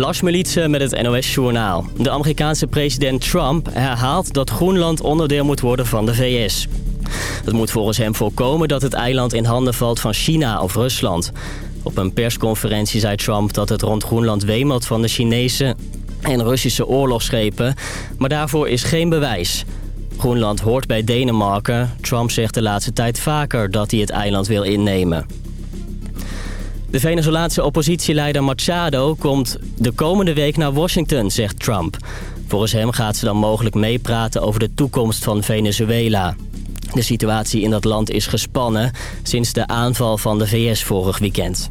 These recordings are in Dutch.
Lars Militse met het NOS-journaal. De Amerikaanse president Trump herhaalt dat Groenland onderdeel moet worden van de VS. Dat moet volgens hem voorkomen dat het eiland in handen valt van China of Rusland. Op een persconferentie zei Trump dat het rond Groenland wemelt van de Chinese en Russische oorlogsschepen. Maar daarvoor is geen bewijs. Groenland hoort bij Denemarken. Trump zegt de laatste tijd vaker dat hij het eiland wil innemen. De Venezolaanse oppositieleider Machado komt de komende week naar Washington, zegt Trump. Volgens hem gaat ze dan mogelijk meepraten over de toekomst van Venezuela. De situatie in dat land is gespannen sinds de aanval van de VS vorig weekend.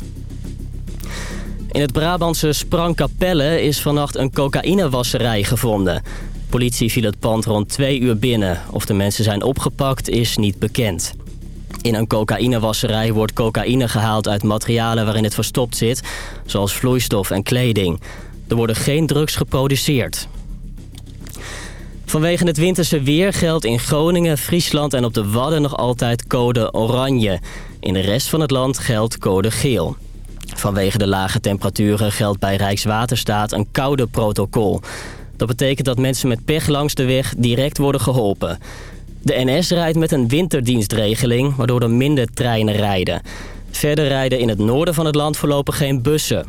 In het Brabantse Sprangkapelle is vannacht een cocaïnewasserij gevonden. Politie viel het pand rond twee uur binnen. Of de mensen zijn opgepakt is niet bekend. In een cocaïnewasserij wordt cocaïne gehaald uit materialen waarin het verstopt zit... zoals vloeistof en kleding. Er worden geen drugs geproduceerd. Vanwege het winterse weer geldt in Groningen, Friesland en op de Wadden nog altijd code oranje. In de rest van het land geldt code geel. Vanwege de lage temperaturen geldt bij Rijkswaterstaat een koude protocol. Dat betekent dat mensen met pech langs de weg direct worden geholpen. De NS rijdt met een winterdienstregeling, waardoor er minder treinen rijden. Verder rijden in het noorden van het land voorlopig geen bussen.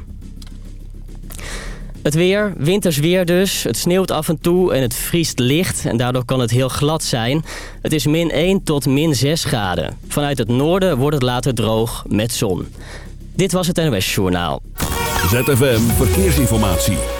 Het weer, winters weer dus. Het sneeuwt af en toe en het vriest licht en daardoor kan het heel glad zijn. Het is min 1 tot min 6 graden. Vanuit het noorden wordt het later droog met zon. Dit was het NOS Journaal. ZFM Verkeersinformatie.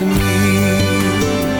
to me.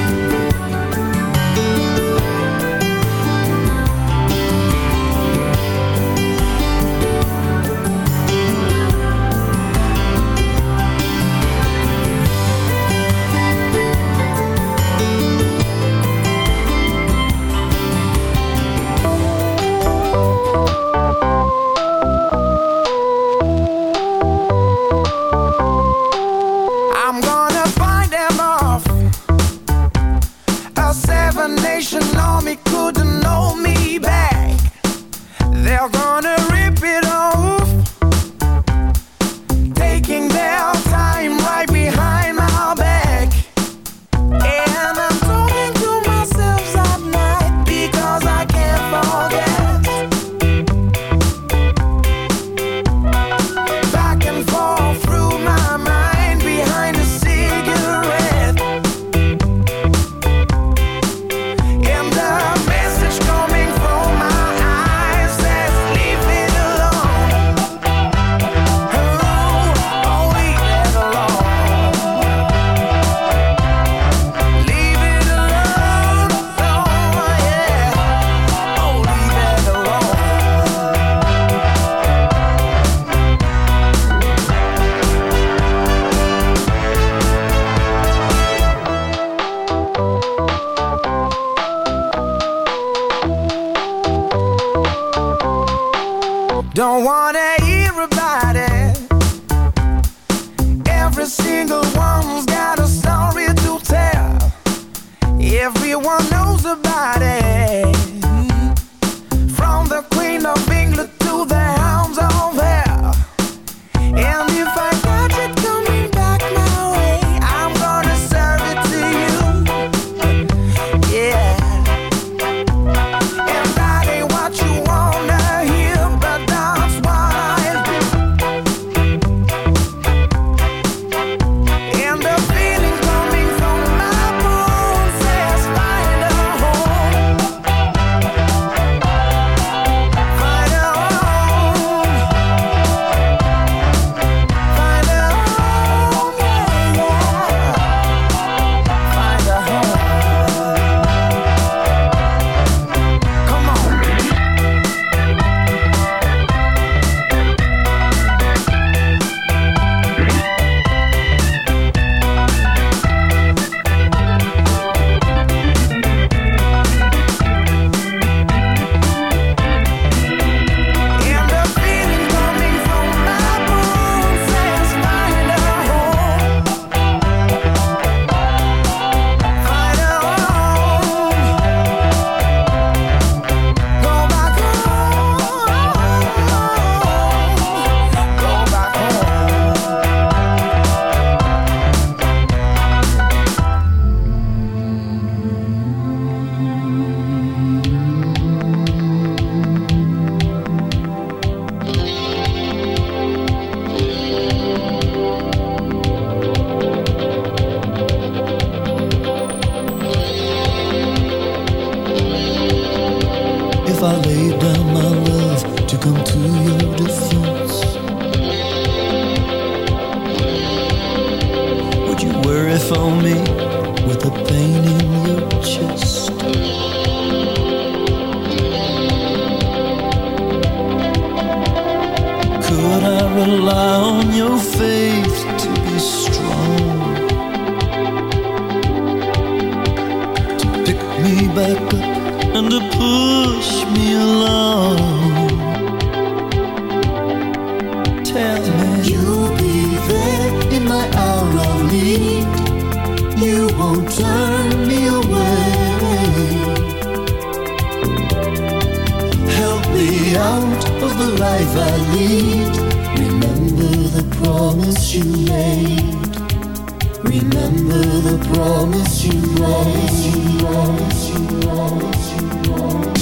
Tell me. You'll be there in my hour of need. You won't turn me away. Help me out of the life I lead. Remember the promise you made. Remember the promise you you you you made.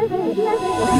Yes, yes, yes, yes.